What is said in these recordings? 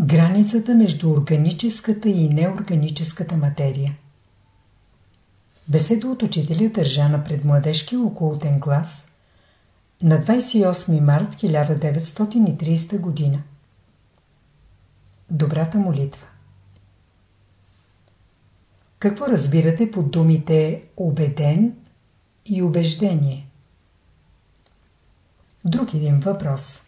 границата между органическата и неорганическата материя. Беседа от учителя държа на предмладежки околотен клас на 28 март 1930 година. Добрата молитва Какво разбирате под думите убеден и убеждение? Друг един въпрос.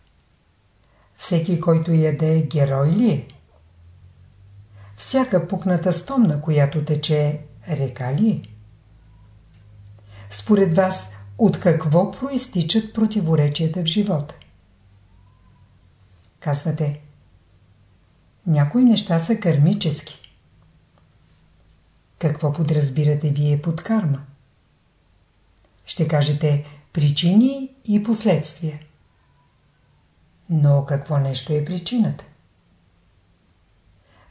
Всеки, който яде, герой ли е? Всяка пукната стомна, която тече, река ли е? Според вас, от какво проистичат противоречията в живота? Казвате, някои неща са кармически. Какво подразбирате вие под карма? Ще кажете причини и последствия. Но какво нещо е причината?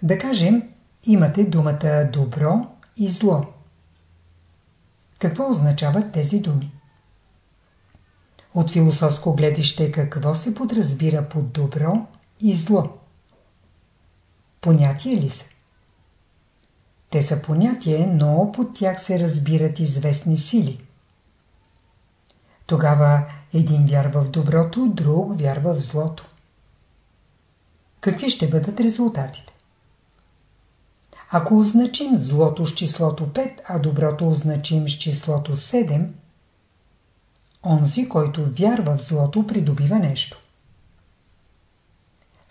Да кажем, имате думата добро и зло. Какво означават тези думи? От философско гледище какво се подразбира под добро и зло? Понятие ли са? Те са понятие, но под тях се разбират известни сили. Тогава един вярва в доброто, друг вярва в злото. Какви ще бъдат резултатите? Ако означим злото с числото 5, а доброто означим с числото 7, онзи, който вярва в злото, придобива нещо.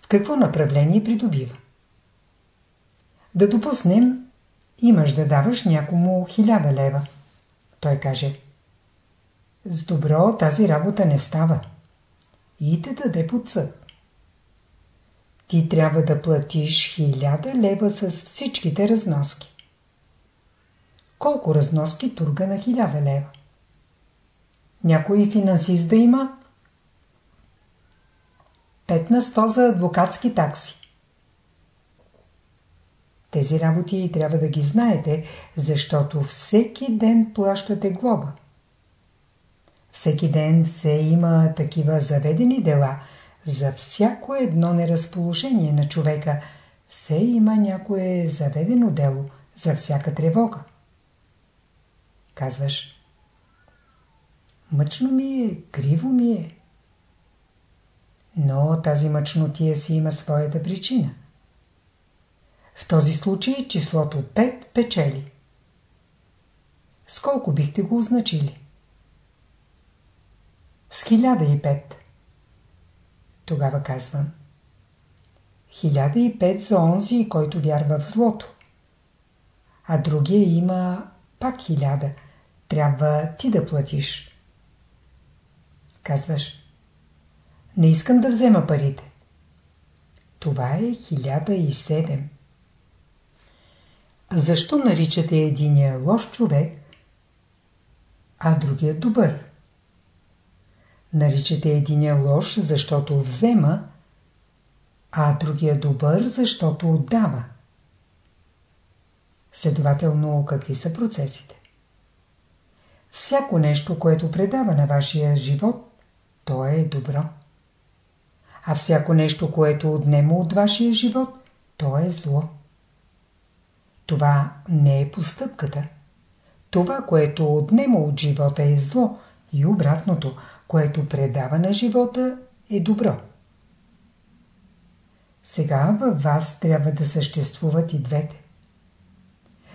В какво направление придобива? Да допуснем, имаш да даваш някому хиляда лева. Той каже, с добро тази работа не става. И те даде под съд. Ти трябва да платиш хиляда лева с всичките разноски. Колко разноски турга на хиляда лева? Някой финансист да има? 5 на 100 за адвокатски такси. Тези работи трябва да ги знаете, защото всеки ден плащате глоба. Всеки ден се има такива заведени дела. За всяко едно неразположение на човека се има някое заведено дело за всяка тревога. Казваш Мъчно ми е, криво ми е. Но тази мъчнотия си има своята причина. В този случай числото 5 печели. Сколко бихте го означили? С хиляда и пет. Тогава казвам. Хиляда и пет за онзи, който вярва в злото. А другия има пак хиляда. Трябва ти да платиш. Казваш. Не искам да взема парите. Това е хиляда и седем. Защо наричате единия лош човек, а другия добър? Наричате единия лош, защото взема, а другия добър, защото отдава. Следователно, какви са процесите? Всяко нещо, което предава на вашия живот, то е добро. А всяко нещо, което отнема от вашия живот, то е зло. Това не е постъпката. Това, което отнема от живота е зло и обратното, което предава на живота е добро. Сега във вас трябва да съществуват и двете.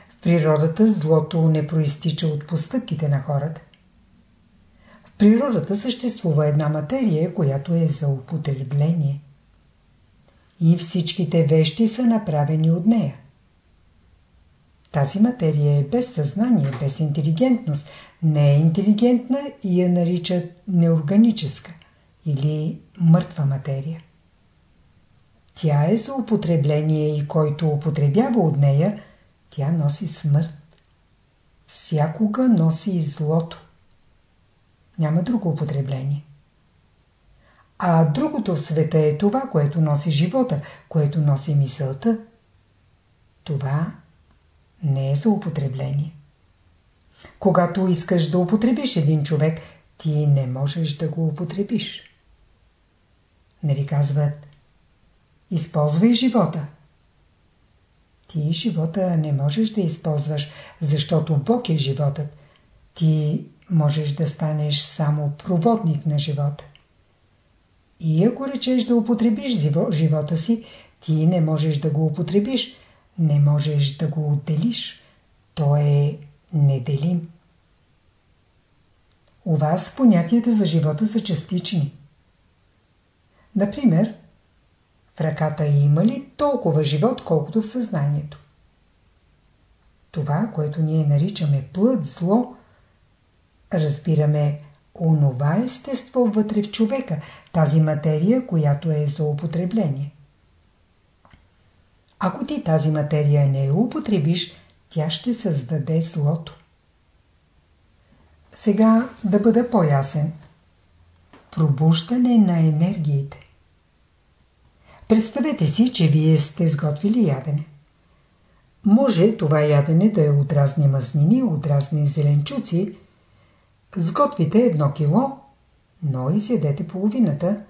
В природата злото не проистича от постъпките на хората. В природата съществува една материя, която е за употребление. И всичките вещи са направени от нея. Тази материя е без съзнание, без интелигентност, не е интелигентна и я наричат неорганическа или мъртва материя. Тя е за употребление и който употребява от нея, тя носи смърт. Всякога носи и злото. Няма друго употребление. А другото в света е това, което носи живота, което носи мисълта. Това не е за употребление. Когато искаш да употребиш един човек, ти не можеш да го употребиш. Не ви казват използвай живота. Ти живота не можеш да използваш, защото Бог е животът. Ти можеш да станеш само проводник на живота. И ако речеш да употребиш живота си, ти не можеш да го употребиш, не можеш да го отделиш. То е неделим. У вас понятията за живота са частични. Например, в ръката има ли толкова живот, колкото в съзнанието? Това, което ние наричаме плът, зло, разбираме онова естество вътре в човека, тази материя, която е за употребление. Ако ти тази материя не употребиш, тя ще създаде злото. Сега да бъда по-ясен. Пробуждане на енергиите. Представете си, че вие сте сготвили ядене. Може това ядене да е от разни мазнини, от разни зеленчуци. Сготвите едно кило, но изядете половината,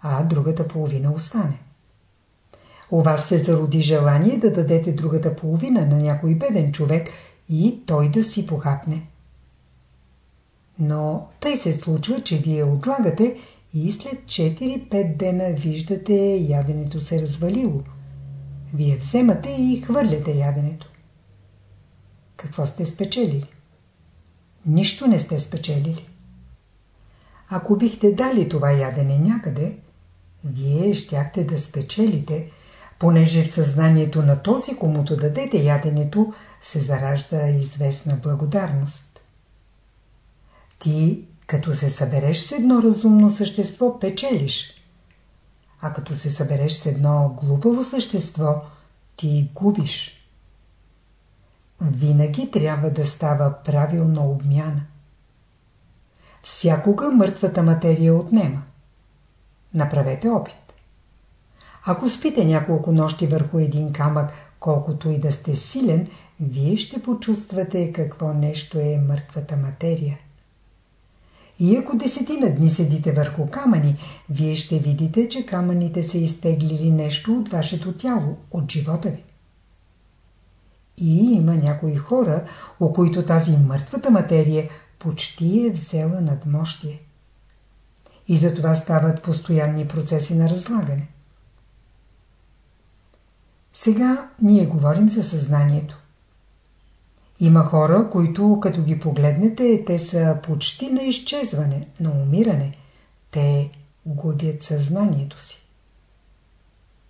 а другата половина остане. У вас се зароди желание да дадете другата половина на някой беден човек и той да си похапне. Но тъй се случва, че вие отлагате и след 4-5 дена виждате яденето се развалило. Вие вземате и хвърляте яденето. Какво сте спечелили? Нищо не сте спечелили. Ако бихте дали това ядене някъде, вие щяхте да спечелите, понеже в съзнанието на този, комуто дадете яденето, се заражда известна благодарност. Ти като се събереш с едно разумно същество, печелиш. А като се събереш с едно глупаво същество, ти губиш. Винаги трябва да става правилна обмяна. Всякога мъртвата материя отнема. Направете опит. Ако спите няколко нощи върху един камък, колкото и да сте силен, вие ще почувствате какво нещо е мъртвата материя. И ако десетина дни седите върху камъни, вие ще видите, че камъните са изтеглили нещо от вашето тяло, от живота ви. И има някои хора, у които тази мъртвата материя почти е взела над мощие. И затова стават постоянни процеси на разлагане. Сега ние говорим за съзнанието. Има хора, които като ги погледнете, те са почти на изчезване, на умиране. Те губят съзнанието си.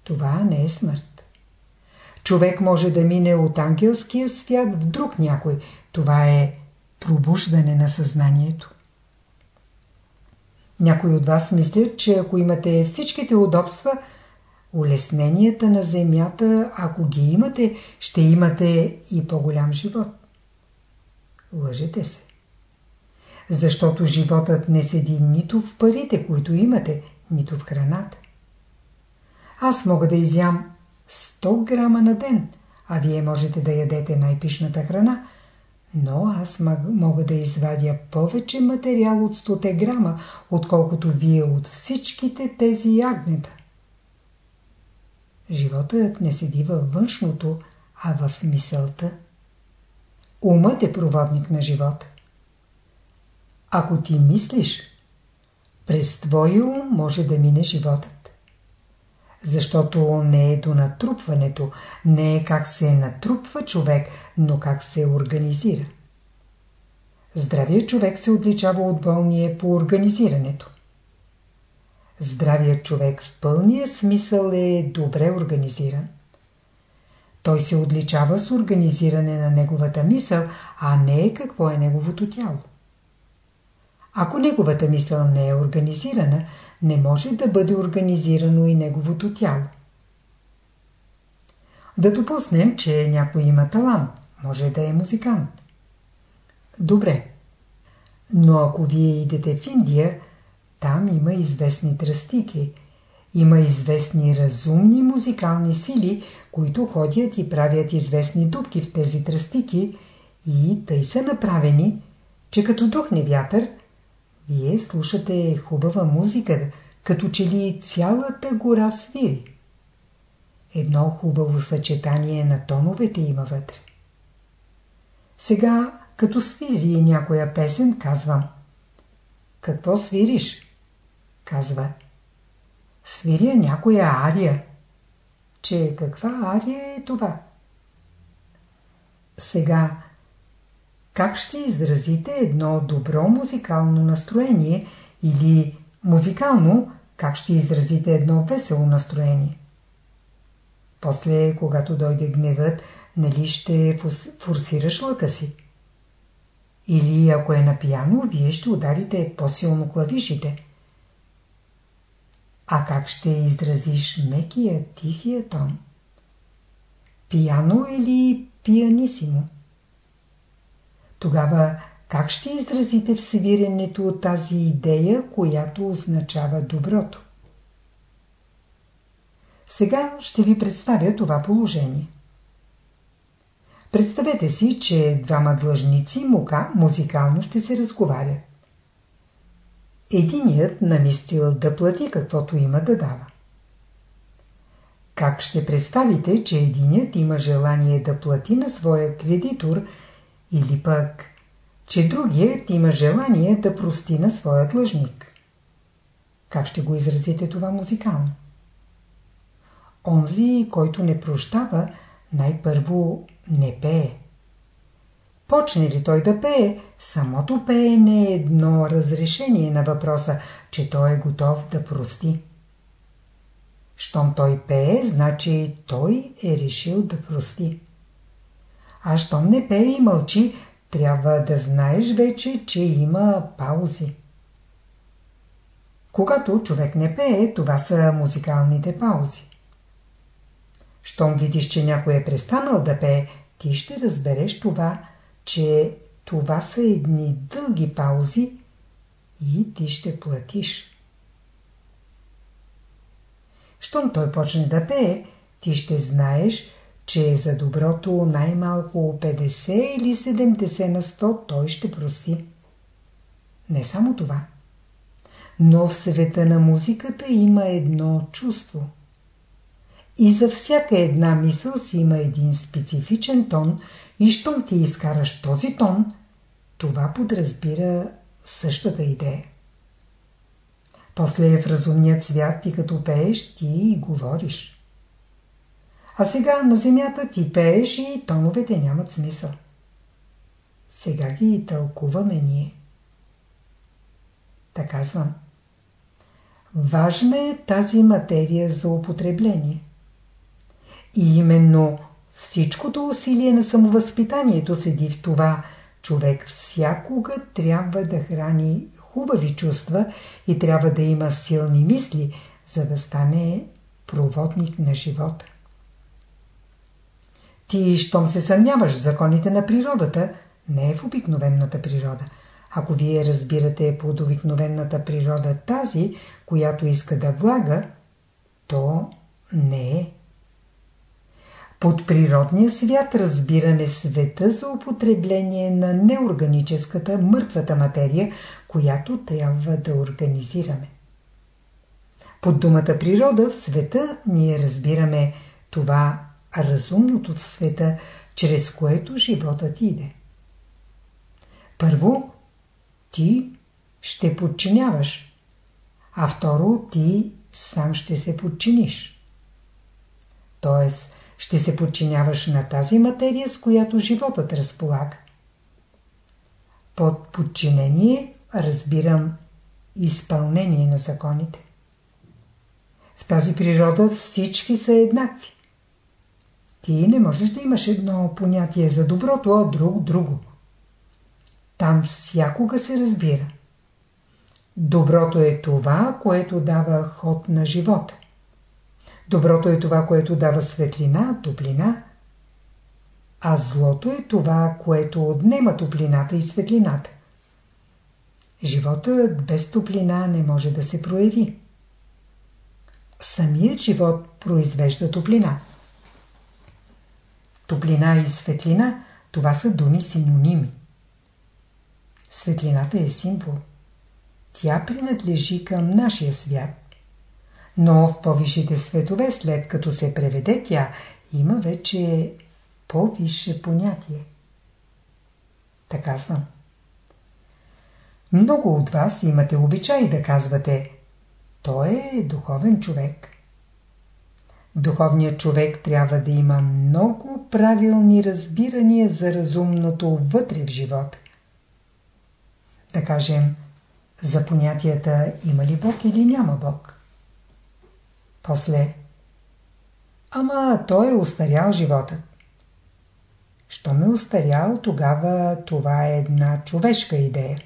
Това не е смърт. Човек може да мине от ангелския свят в друг някой. Това е пробуждане на съзнанието. Някои от вас мислят, че ако имате всичките удобства, улесненията на земята, ако ги имате, ще имате и по-голям живот. Лъжете се. Защото животът не седи нито в парите, които имате, нито в храната. Аз мога да изям 100 грама на ден, а вие можете да ядете най-пишната храна, но аз мога да извадя повече материал от 100 грама, отколкото вие от всичките тези ягнета. Животът не седи във външното, а в мисълта. Умът е проводник на живота. Ако ти мислиш, през твоя ум може да мине животът. Защото не е до натрупването, не е как се натрупва човек, но как се организира. Здравият човек се отличава от болния по организирането. Здравият човек в пълния смисъл е добре организиран. Той се отличава с организиране на неговата мисъл, а не какво е неговото тяло. Ако неговата мисъл не е организирана, не може да бъде организирано и неговото тяло. Да допуснем, че някой има талант, може да е музикант. Добре. Но ако вие идете в Индия, там има известни тръстики, има известни разумни музикални сили, които ходят и правят известни дубки в тези тръстики и тъй са направени, че като духне вятър, вие слушате хубава музика, като че ли цялата гора свири. едно хубаво съчетание на тоновете има вътре. Сега, като свири някоя песен, казвам. Какво свириш? Казва. Свиря някоя ария. Че каква ария е това? Сега, как ще изразите едно добро музикално настроение или музикално, как ще изразите едно весело настроение? После, когато дойде гневът, нали ще форсираш лъка си? Или ако е на пияно, вие ще ударите по-силно клавишите. А как ще изразиш мекия, тихия тон? Пияно или пианисимо? Тогава как ще изразите в свиренето от тази идея, която означава доброто? Сега ще ви представя това положение. Представете си, че двама длъжници мука музикално ще се разговарят. Единият намислил да плати каквото има да дава. Как ще представите, че единият има желание да плати на своя кредитор или пък, че другият има желание да прости на своя длъжник? Как ще го изразите това музикално? Онзи, който не прощава, най-първо не пее. Почне ли той да пее, самото пеене е едно разрешение на въпроса, че той е готов да прости. Щом той пее, значи той е решил да прости. А щом не пее и мълчи, трябва да знаеш вече, че има паузи. Когато човек не пее, това са музикалните паузи. Щом видиш, че някой е престанал да пее, ти ще разбереш това, че това са едни дълги паузи и ти ще платиш. Щом той почне да пее, ти ще знаеш, че е за доброто най-малко 50 или 70 на 100 той ще проси. Не само това. Но в света на музиката има едно чувство – и за всяка една мисъл си има един специфичен тон и щом ти изкараш този тон, това подразбира същата идея. После в разумният свят ти като пееш, ти и говориш. А сега на земята ти пееш и тоновете нямат смисъл. Сега ги тълкуваме ние. Така казвам. Важна е тази материя за употребление. И именно всичкото усилие на самовъзпитанието седи в това. Човек всякога трябва да храни хубави чувства и трябва да има силни мисли, за да стане проводник на живота. Ти, щом се съмняваш законите на природата, не е в обикновената природа. Ако вие разбирате под обикновената природа тази, която иска да влага, то не е. Под природния свят разбираме света за употребление на неорганическата, мъртвата материя, която трябва да организираме. Под думата природа в света ние разбираме това разумното в света, чрез което животът иде. Първо, ти ще подчиняваш, а второ, ти сам ще се подчиниш. Тоест, ще се подчиняваш на тази материя, с която животът разполага. Под подчинение разбирам изпълнение на законите. В тази природа всички са еднакви. Ти не можеш да имаш едно понятие за доброто, а друг друго. Там всякога се разбира. Доброто е това, което дава ход на живота. Доброто е това, което дава светлина, топлина, а злото е това, което отнема топлината и светлината. Животът без топлина не може да се прояви. Самият живот произвежда топлина. Топлина и светлина – това са думи синоними. Светлината е символ. Тя принадлежи към нашия свят. Но в по-висшите светове, след като се преведе тя, има вече по-висше понятие. Така съм. Много от вас имате обичай да казвате той е духовен човек. Духовният човек трябва да има много правилни разбирания за разумното вътре в живота. Да кажем, за понятията има ли Бог или няма Бог. После, ама той е устарял живота. Що ме устарял, тогава това е една човешка идея.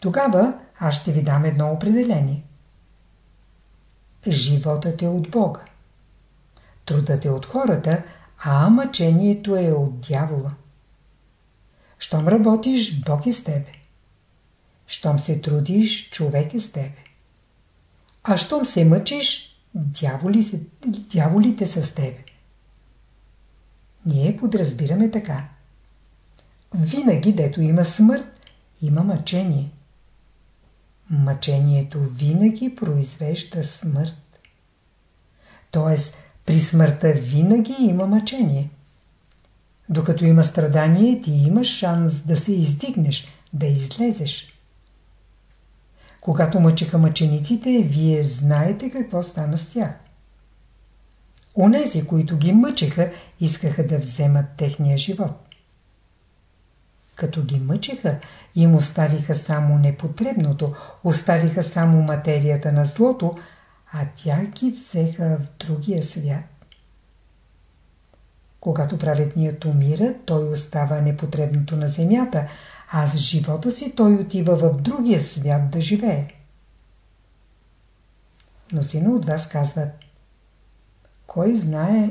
Тогава аз ще ви дам едно определение. Животът е от Бога. Трудът е от хората, а мъчението е от дявола. Щом работиш, Бог е с тебе. Щом се трудиш, човек е с тебе. А щом се мъчиш, дяволи се, дяволите са с тебе. Ние подразбираме така. Винаги, дето има смърт, има мъчение. Мъчението винаги произвежда смърт. Тоест, при смъртта винаги има мъчение. Докато има страдание, ти имаш шанс да се издигнеш, да излезеш. Когато мъчиха мъчениците, вие знаете какво стана с тях. Онези, които ги мъчиха, искаха да вземат техния живот. Като ги мъчиха, им оставиха само непотребното, оставиха само материята на злото, а тя ги взеха в другия свят. Когато праведният умира, той остава непотребното на земята, а с живота си той отива в другия свят да живее. Но сина от вас казват, кой знае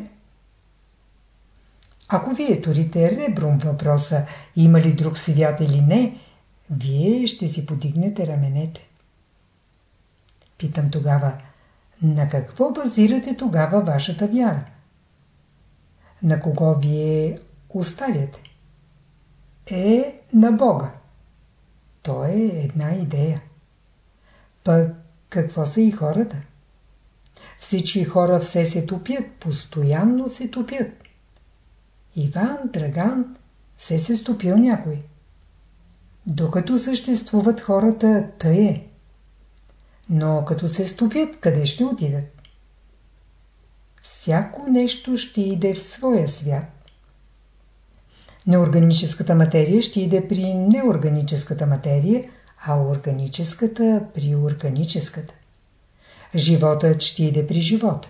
ако вие турите ребром въпроса има ли друг свят или не, вие ще си подигнете раменете. Питам тогава, на какво базирате тогава вашата вяра? На кого вие оставяте? Е, на Бога. То е една идея. Пък какво са и хората? Всички хора все се топят, постоянно се топят. Иван, Драган, се се стопил някой. Докато съществуват хората, тъй е. Но като се стопят, къде ще отидат? Всяко нещо ще иде в своя свят. Неорганическата материя ще иде при неорганическата материя, а органическата при органическата. Животът ще иде при живота.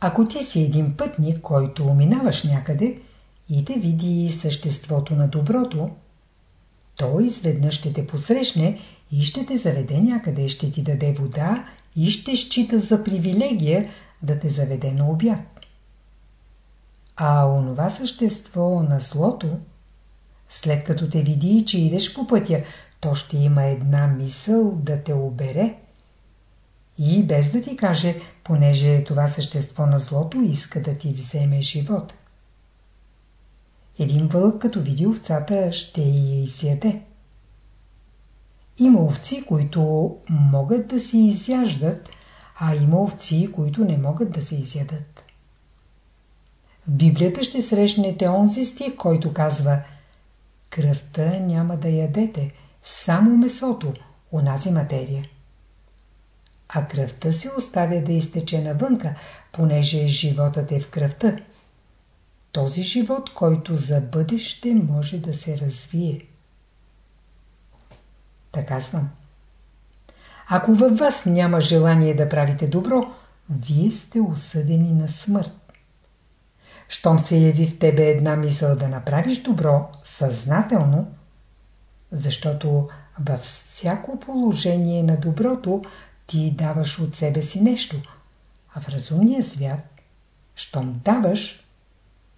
Ако ти си един пътник, който минаваш някъде и те види съществото на доброто, той изведнъж ще те посрещне и ще те заведе някъде, ще ти даде вода и ще счита за привилегия да те заведе на обяд. А онова същество на злото, след като те види, че идеш по пътя, то ще има една мисъл да те обере – и без да ти каже, понеже това същество на злото иска да ти вземе живот. Един вълк, като види овцата, ще я изяде. Има овци, които могат да се изяждат, а има овци, които не могат да се изядат. В Библията ще срещнете онзи стих, който казва Кръвта няма да ядете, само месото, онази материя а кръвта се оставя да изтече навънка, понеже животът е в кръвта. Този живот, който за бъдеще може да се развие. Така съм. Ако във вас няма желание да правите добро, вие сте осъдени на смърт. Щом се яви в тебе една мисъл да направиш добро съзнателно, защото във всяко положение на доброто ти даваш от себе си нещо, а в разумния свят, щом даваш,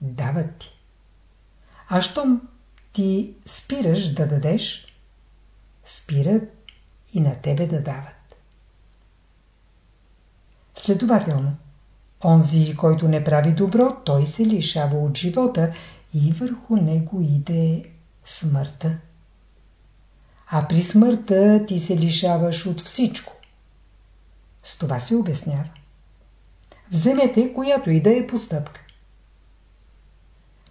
дават ти. А щом ти спираш да дадеш, спират и на тебе да дават. Следователно, онзи, който не прави добро, той се лишава от живота и върху него иде смъртта. А при смъртта ти се лишаваш от всичко С това се обяснява. Вземете която и да е постъпка.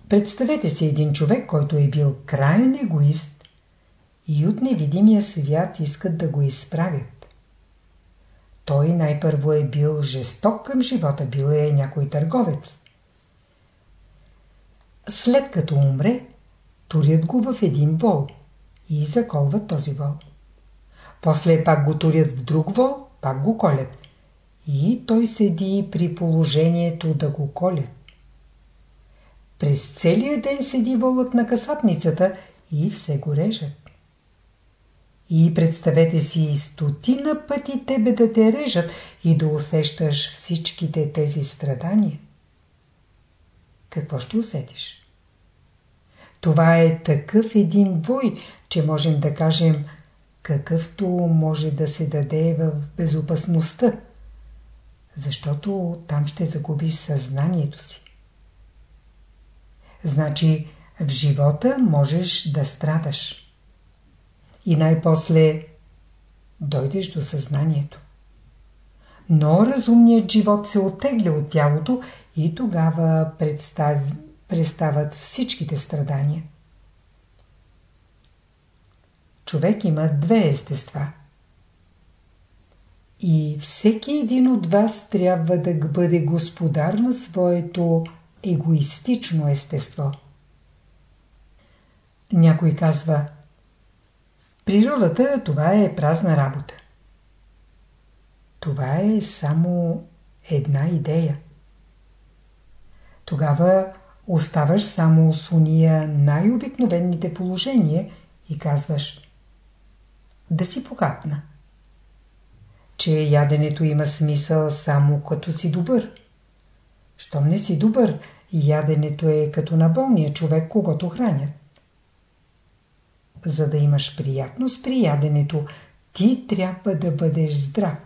Представете си един човек, който е бил крайен егоист и от невидимия свят искат да го изправят. Той най-първо е бил жесток към живота, бил е някой търговец. След като умре, турят го в един вол и заколват този вол. После пак го турят в друг вол, пак го колят. И той седи при положението да го колят. През целия ден седи волът на касапницата и все го режат. И представете си стотина пъти тебе да те режат и да усещаш всичките тези страдания. Какво ще усетиш? Това е такъв един вой, че можем да кажем какъвто може да се даде в безопасността, защото там ще загубиш съзнанието си. Значи в живота можеш да страдаш. И най-после дойдеш до съзнанието. Но разумният живот се оттегля от тялото и тогава представи, престават всичките страдания. Човек има две естества. И всеки един от вас трябва да бъде господар на своето егоистично естество. Някой казва Природата това е празна работа. Това е само една идея. Тогава оставаш само с уния най-обикновените положения и казваш да си похапна. Че яденето има смисъл само като си добър. Щом не си добър, яденето е като на болния човек, когато хранят. За да имаш приятност при яденето, ти трябва да бъдеш здрав.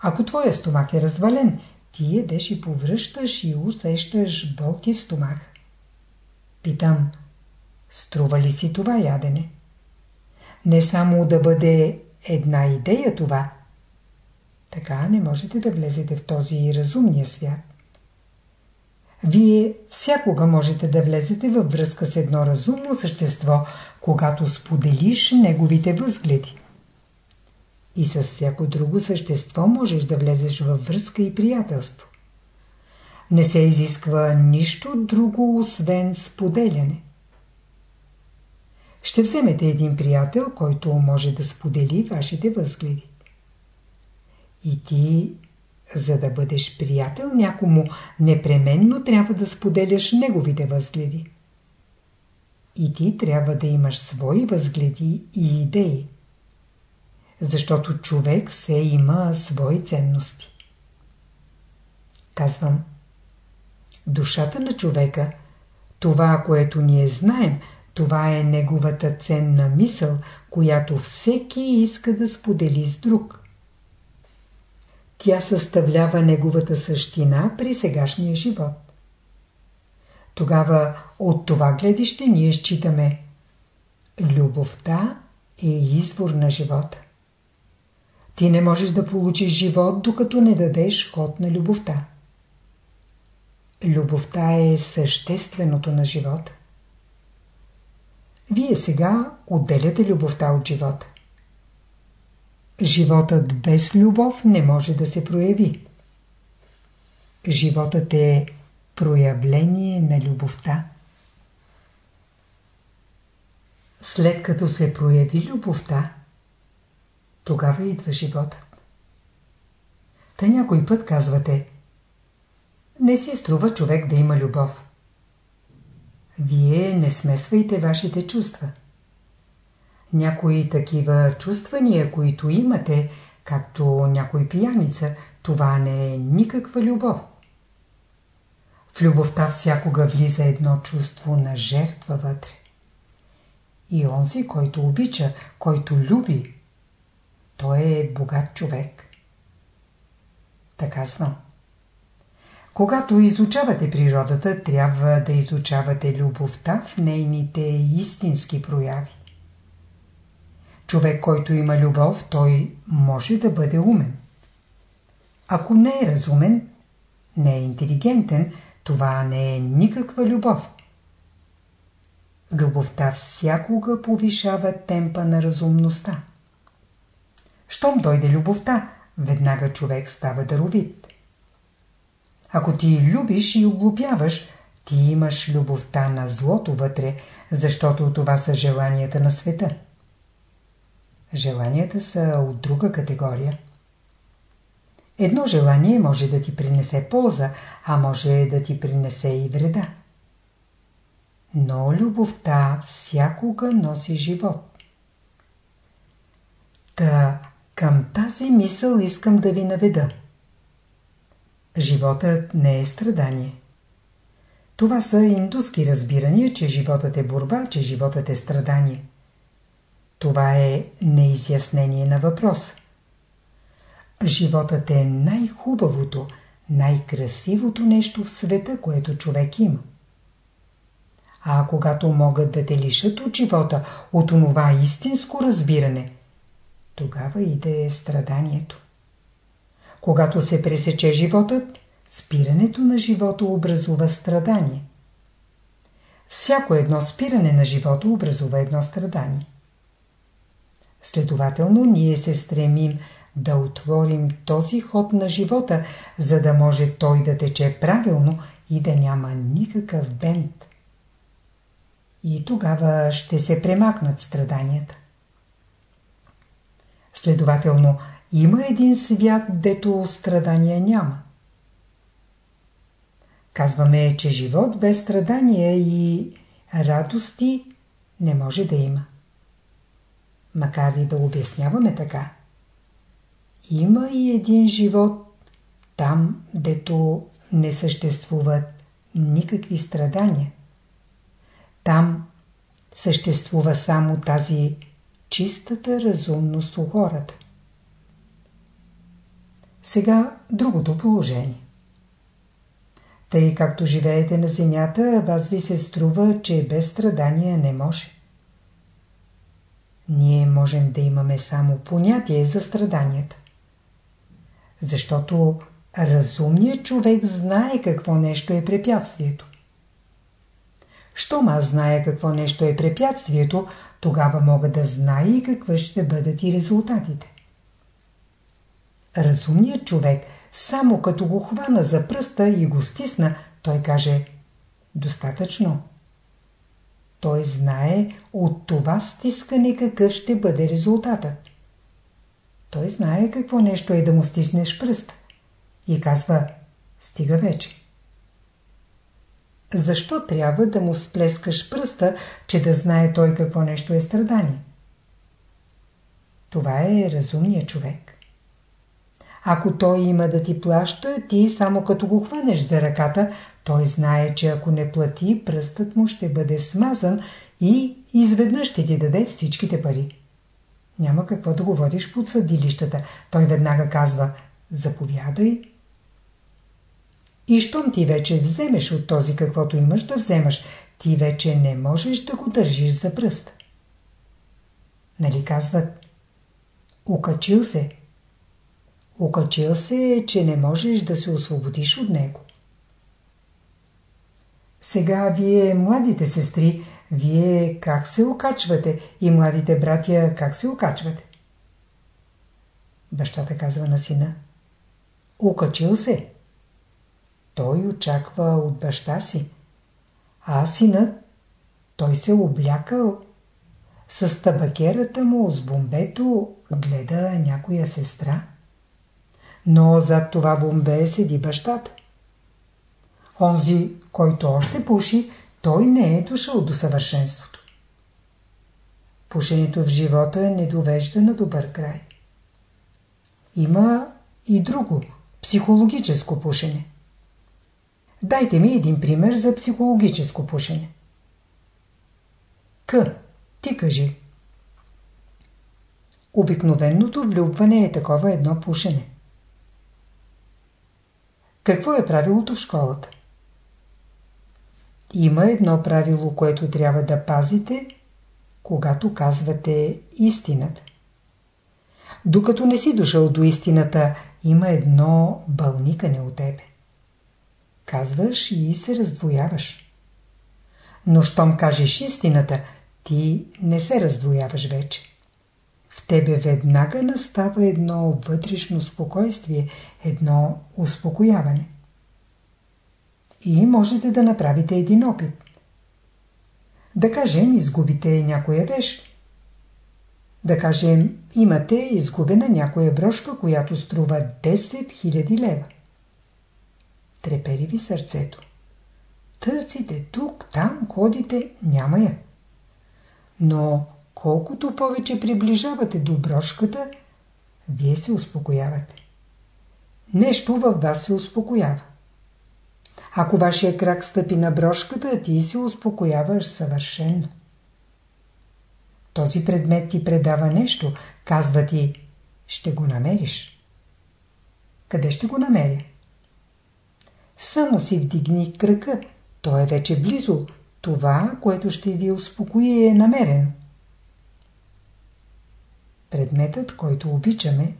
Ако твоя стомах е развален, ти едеш и повръщаш и усещаш болки в стомах. Питам, струва ли си това ядене? Не само да бъде една идея това. Така не можете да влезете в този разумния свят. Вие всякога можете да влезете във връзка с едно разумно същество, когато споделиш неговите възгледи. И с всяко друго същество можеш да влезеш във връзка и приятелство. Не се изисква нищо друго, освен споделяне. Ще вземете един приятел, който може да сподели вашите възгледи. И ти, за да бъдеш приятел някому, непременно трябва да споделяш неговите възгледи. И ти трябва да имаш свои възгледи и идеи защото човек се има свои ценности. Казвам, душата на човека, това, което ние знаем, това е неговата ценна мисъл, която всеки иска да сподели с друг. Тя съставлява неговата същина при сегашния живот. Тогава от това гледище ние считаме любовта е извор на живота. Ти не можеш да получиш живот, докато не дадеш ход на любовта. Любовта е същественото на живота. Вие сега отделяте любовта от живота. Животът без любов не може да се прояви. Животът е проявление на любовта. След като се прояви любовта, тогава идва животът. Та някой път казвате Не си струва човек да има любов. Вие не смесвайте вашите чувства. Някои такива чувствания, които имате, както някой пияница, това не е никаква любов. В любовта всякога влиза едно чувство на жертва вътре. И онзи, който обича, който люби, той е богат човек. Така съм. Когато изучавате природата, трябва да изучавате любовта в нейните истински прояви. Човек, който има любов, той може да бъде умен. Ако не е разумен, не е интелигентен, това не е никаква любов. Любовта всякога повишава темпа на разумността. Щом дойде любовта, веднага човек става даровит. Ако ти любиш и оглупяваш, ти имаш любовта на злото вътре, защото това са желанията на света. Желанията са от друга категория. Едно желание може да ти принесе полза, а може да ти принесе и вреда. Но любовта всякога носи живот. Та към тази мисъл искам да ви наведа. Животът не е страдание. Това са индуски разбирания, че животът е борба, че животът е страдание. Това е неизяснение на въпроса. Животът е най-хубавото, най-красивото нещо в света, което човек има. А когато могат да те лишат от живота, от онова истинско разбиране, тогава иде страданието. Когато се пресече животът, спирането на живота образува страдание. Всяко едно спиране на живота образува едно страдание. Следователно, ние се стремим да отворим този ход на живота, за да може той да тече правилно и да няма никакъв бент. И тогава ще се премахнат страданията. Следователно, има един свят, дето страдания няма. Казваме, че живот без страдания и радости не може да има. Макар и да обясняваме така. Има и един живот там, дето не съществуват никакви страдания. Там съществува само тази чистата разумност у хората. Сега другото положение. Тъй както живеете на земята, вас ви се струва, че без страдания не може. Ние можем да имаме само понятие за страданията. Защото разумният човек знае какво нещо е препятствието. Щом аз зная какво нещо е препятствието, тогава мога да знае и какви ще бъдат и резултатите. Разумният човек, само като го хвана за пръста и го стисна, той каже «Достатъчно». Той знае от това стискане какъв ще бъде резултатът. Той знае какво нещо е да му стиснеш пръст. И казва «Стига вече». Защо трябва да му сплескаш пръста, че да знае той какво нещо е страдание? Това е разумният човек. Ако той има да ти плаща, ти само като го хванеш за ръката, той знае, че ако не плати, пръстът му ще бъде смазан и изведнъж ще ти даде всичките пари. Няма какво да го водиш под съдилищата. Той веднага казва, заповядай. И щом ти вече вземеш от този каквото имаш да вземаш, ти вече не можеш да го държиш за пръст. Нали казват, окачил се. Окачил се, че не можеш да се освободиш от него. Сега вие, младите сестри, вие как се окачвате и младите братя как се окачвате? Бащата казва на сина. Окачил се. Той очаква от баща си. А синът, той се облякал. С табакерата му, с бомбето, гледа някоя сестра. Но зад това бомбе седи бащата. Онзи, който още пуши, той не е дошъл до съвършенството. Пушенето в живота не довежда на добър край. Има и друго, психологическо пушене. Дайте ми един пример за психологическо пушене. К. Ти кажи. Обикновеното влюбване е такова едно пушене. Какво е правилото в школата? Има едно правило, което трябва да пазите когато казвате истината. Докато не си дошъл до истината, има едно бълникане от тебе. Казваш и се раздвояваш. Но щом кажеш истината, ти не се раздвояваш вече. В тебе веднага настава едно вътрешно спокойствие, едно успокояване. И можете да направите един опит. Да кажем, изгубите някоя вещ. Да кажем, имате изгубена някоя брошка, която струва 10 000 лева. Трепери ви сърцето. Търсите тук, там, ходите, няма я. Но колкото повече приближавате до брошката, вие се успокоявате. Нещо във вас се успокоява. Ако вашия крак стъпи на брошката, ти се успокояваш съвършенно. Този предмет ти предава нещо, казва ти, ще го намериш. Къде ще го намеря? Само си вдигни кръка, то е вече близо. Това, което ще ви успокои е намерено. Предметът, който обичаме,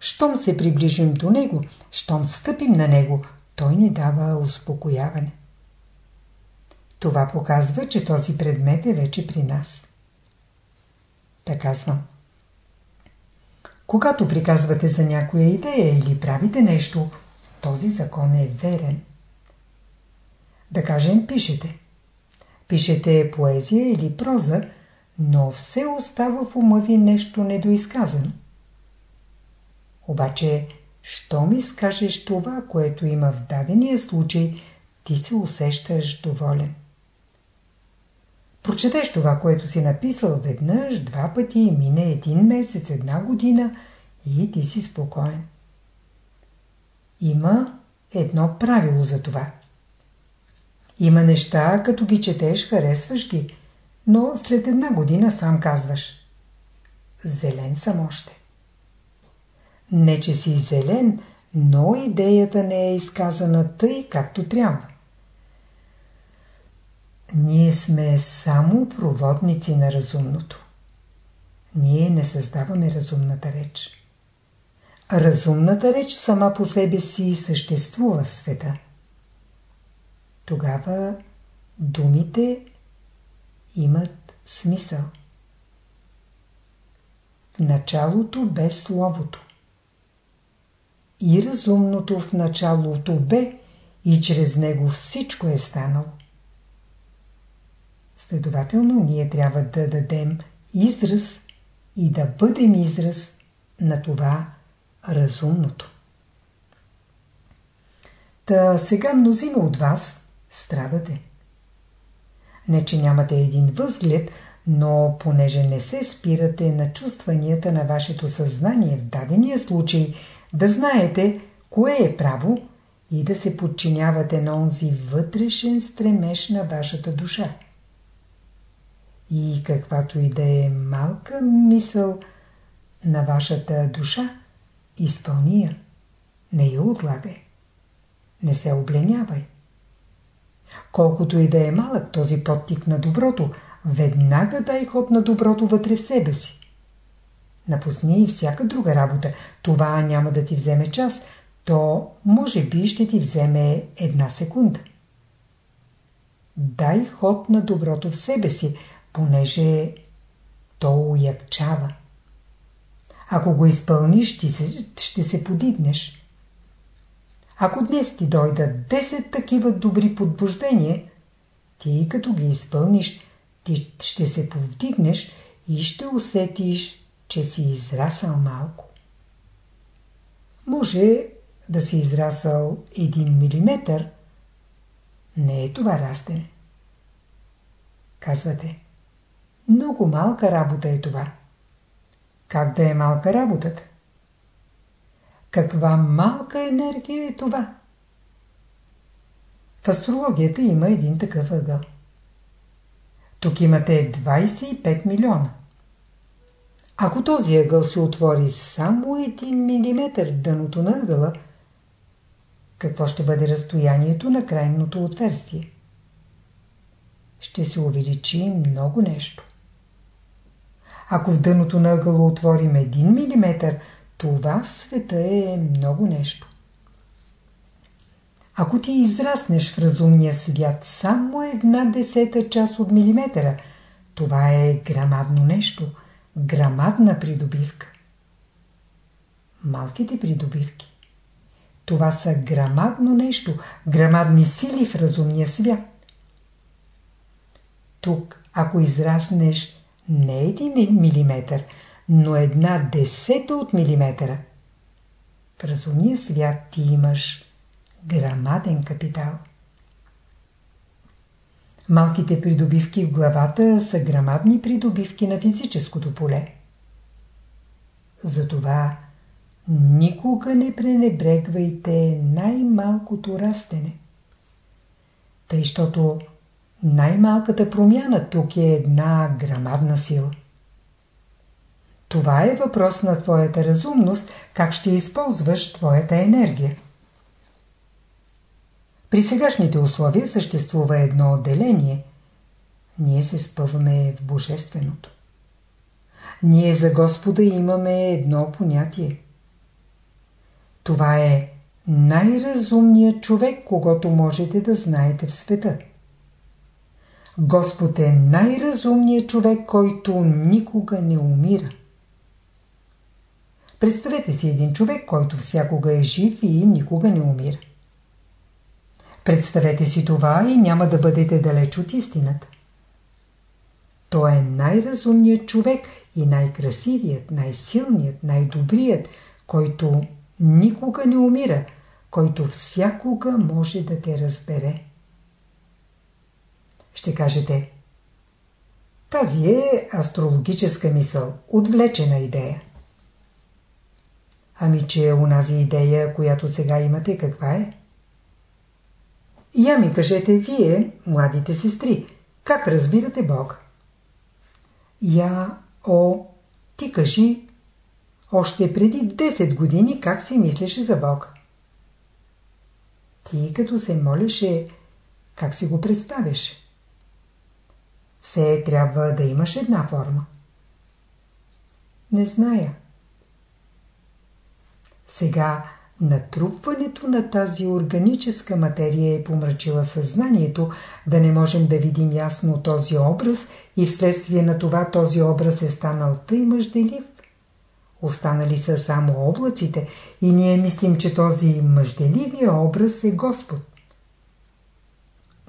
щом се приближим до него, щом стъпим на него, той ни дава успокояване. Това показва, че този предмет е вече при нас. Така казвам. Когато приказвате за някоя идея или правите нещо, този закон е верен. Да кажем, пишете. Пишете поезия или проза, но все остава в ума ви нещо недоизказано. Обаче, щом изкажеш това, което има в дадения случай, ти се усещаш доволен. Прочетеш това, което си написал веднъж, два пъти, мине един месец, една година и ти си спокоен. Има едно правило за това. Има неща, като ги четеш, харесваш ги, но след една година сам казваш. Зелен съм още. Не, че си зелен, но идеята не е изказана тъй, както трябва. Ние сме само проводници на разумното. Ние не създаваме разумната реч. Разумната реч сама по себе си съществува в света. Тогава думите имат смисъл. В началото без словото. И разумното в началото бе и чрез него всичко е станало. Следователно, ние трябва да дадем израз и да бъдем израз на това разумното. Та сега мнозина от вас страдате. Не, че нямате един възглед, но понеже не се спирате на чувстванията на вашето съзнание в дадения случай, да знаете кое е право и да се подчинявате на онзи вътрешен стремеж на вашата душа. И каквато и да е малка мисъл на вашата душа, изпълни я. Не я отлагай. Не се обленявай. Колкото и да е малък този подтик на доброто, веднага дай ход на доброто вътре в себе си. Напусни и всяка друга работа. Това няма да ти вземе час, то може би ще ти вземе една секунда. Дай ход на доброто в себе си, понеже то уякчава. Ако го изпълниш, ти се, ще се подигнеш. Ако днес ти дойдат 10 такива добри подбуждения, ти като ги изпълниш, ти ще се повдигнеш и ще усетиш, че си израсъл малко. Може да си израсъл 1 мм. Не е това растене. Казвате, много малка работа е това. Как да е малка работата? Каква малка енергия е това? В астрологията има един такъв ъгъл. Тук имате 25 милиона. Ако този ъгъл се отвори само 1 мм в дъното на ъгъла, какво ще бъде разстоянието на крайното отверстие? Ще се увеличи много нещо. Ако в дъното на ъгъла отворим 1 мм, това в света е много нещо. Ако ти израснеш в разумния свят само една десета част от милиметъра, това е грамадно нещо, грамадна придобивка. Малките придобивки. Това са грамадно нещо, грамадни сили в разумния свят. Тук, ако израснеш не един милиметър, но една десета от милиметъра, в разумния свят ти имаш грамаден капитал. Малките придобивки в главата са грамадни придобивки на физическото поле. Затова никога не пренебрегвайте най-малкото растене. Тъй, щото най-малката промяна тук е една грамадна сила. Това е въпрос на твоята разумност, как ще използваш твоята енергия. При сегашните условия съществува едно отделение. Ние се спъваме в Божественото. Ние за Господа имаме едно понятие. Това е най-разумният човек, когато можете да знаете в света. Господ е най-разумният човек, който никога не умира. Представете си един човек, който всякога е жив и никога не умира. Представете си това и няма да бъдете далеч от истината. Той е най-разумният човек и най-красивият, най-силният, най-добрият, който никога не умира, който всякога може да те разбере. Ще кажете, тази е астрологическа мисъл, отвлечена идея. Ами, че е унази идея, която сега имате, каква е? Я ми кажете вие, младите сестри, как разбирате Бог? Я, о, ти кажи, още преди 10 години как си мислеше за Бог? Ти като се молеше, как си го представяше? Все трябва да имаш една форма. Не зная. Сега Натрупването на тази органическа материя е помрачила съзнанието, да не можем да видим ясно този образ и вследствие на това този образ е станал тъй мъжделив. Останали са само облаците и ние мислим, че този мъжделивия образ е Господ.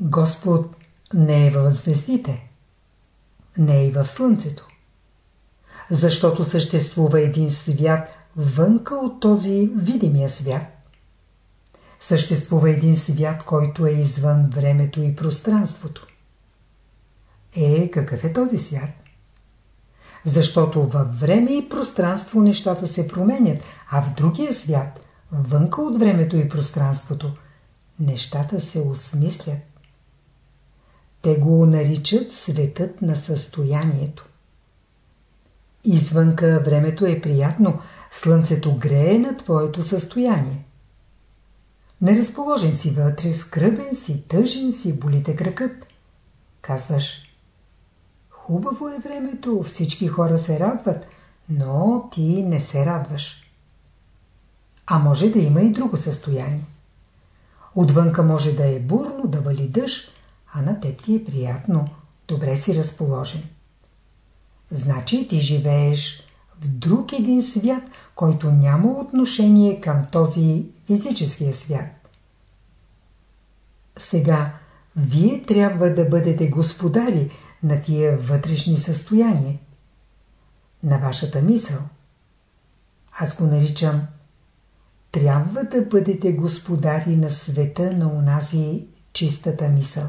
Господ не е в звездите, не е и в Слънцето. Защото съществува един свят – вънка от този видимия свят. Съществува един свят, който е извън времето и пространството. Е, какъв е този свят? Защото във време и пространство нещата се променят, а в другия свят, вънка от времето и пространството, нещата се осмислят. Те го наричат светът на състоянието. Извънка времето е приятно, слънцето грее на твоето състояние. Неразположен си вътре, скръбен си, тъжен си, болите кракът. Казваш, хубаво е времето, всички хора се радват, но ти не се радваш. А може да има и друго състояние. Отвънка може да е бурно, да вали дъжд, а на теб ти е приятно, добре си разположен. Значи ти живееш в друг един свят, който няма отношение към този физическия свят. Сега вие трябва да бъдете господари на тия вътрешни състояния, на вашата мисъл. Аз го наричам трябва да бъдете господари на света на унази чистата мисъл.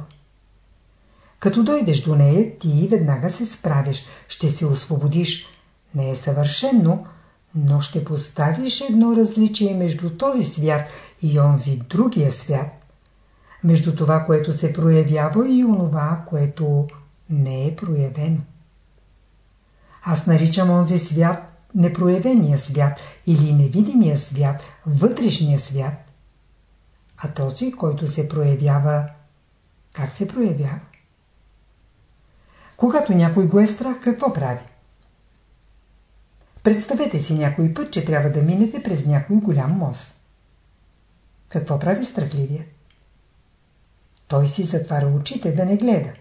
Като дойдеш до нея, ти веднага се справиш, ще се освободиш. Не е съвършено, но ще поставиш едно различие между този свят и онзи другия свят. Между това, което се проявява и онова, което не е проявено. Аз наричам онзи свят непроявения свят или невидимия свят, вътрешния свят. А този, който се проявява, как се проявява? Когато някой го е страх, какво прави? Представете си някой път, че трябва да минете през някой голям мост. Какво прави страхливия? Той си затваря очите да не гледа.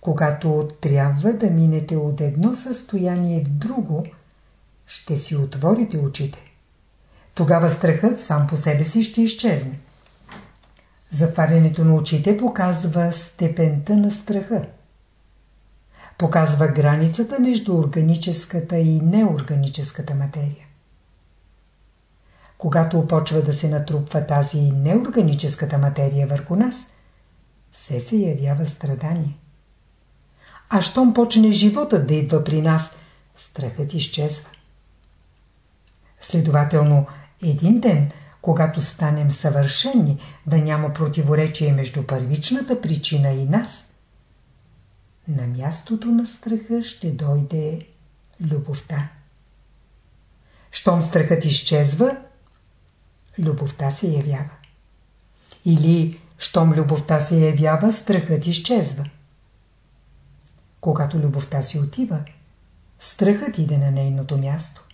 Когато трябва да минете от едно състояние в друго, ще си отворите очите. Тогава страхът сам по себе си ще изчезне. Затварянето на очите показва степента на страха. Показва границата между органическата и неорганическата материя. Когато почва да се натрупва тази неорганическата материя върху нас, все се явява страдание. А щом почне живота да идва при нас, страхът изчезва. Следователно, един ден, когато станем съвършени, да няма противоречие между първичната причина и нас, на мястото на страха ще дойде любовта. Щом страхът изчезва, любовта се явява. Или, щом любовта се явява, страхът изчезва. Когато любовта си отива, страхът иде на нейното място.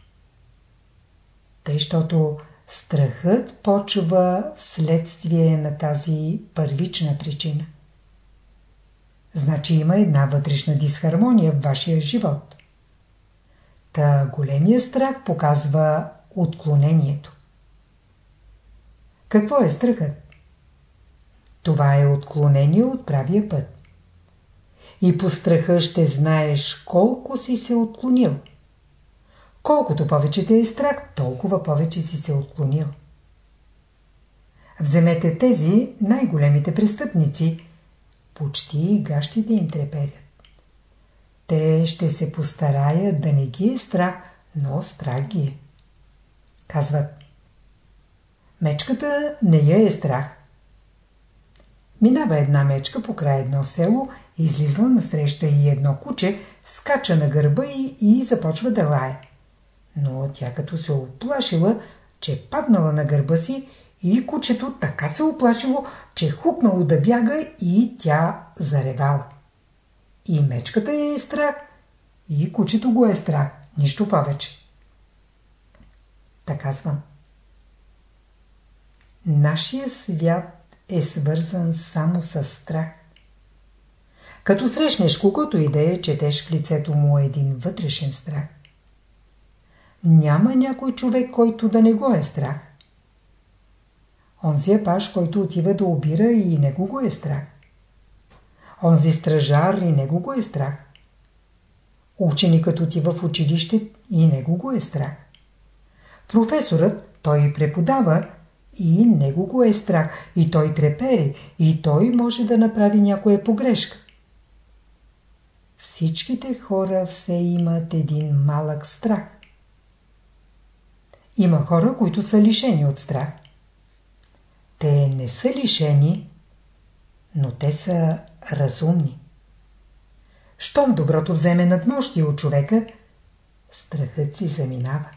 Тъй, защото страхът почва следствие на тази първична причина. Значи има една вътрешна дисхармония в вашия живот. Та големия страх показва отклонението. Какво е страхът? Това е отклонение от правия път. И по страха ще знаеш колко си се отклонил. Колкото повече те е страх, толкова повече си се отклонил. Вземете тези най-големите престъпници, почти гащите им треперят. Те ще се постараят да не ги е страх, но страх ги е. Казват, Мечката не я е страх. Минава една мечка по край едно село, излиза насреща и едно куче, скача на гърба и, и започва да лае. Но тя като се оплашила, че паднала на гърба си и кучето така се оплашило, че хукнало да бяга и тя заревала. И мечката е страх, и кучето го е страх, нищо повече. Така казвам. Нашия свят е свързан само с страх. Като срещнеш когото и да е, четеш в лицето му един вътрешен страх. Няма някой човек, който да не го е страх. Онзи е паш, който отива да обира и него го е страх. Онзи стражар и него го е страх. Ученикът отива в училище и него го е страх. Професорът, той преподава, и него го е страх, и той трепери, и той може да направи някоя погрешка. Всичките хора все имат един малък страх. Има хора, които са лишени от страх. Те не са лишени, но те са разумни. Щом доброто вземе надмощие от човека, страхът си заминава.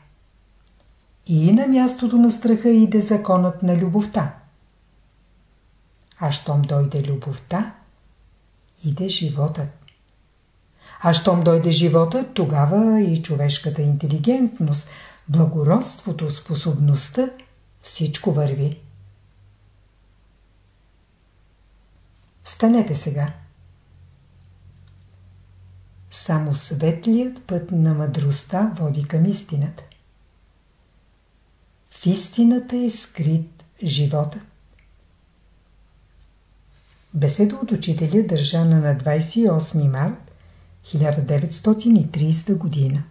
И на мястото на страха иде законът на любовта. А щом дойде любовта, иде животът. А щом дойде живота, тогава и човешката интелигентност, благородството, способността, всичко върви. Станете сега. Само светлият път на мъдростта води към истината. В истината е скрит животът. Беседа от учителя държана на 28 март 1930 година.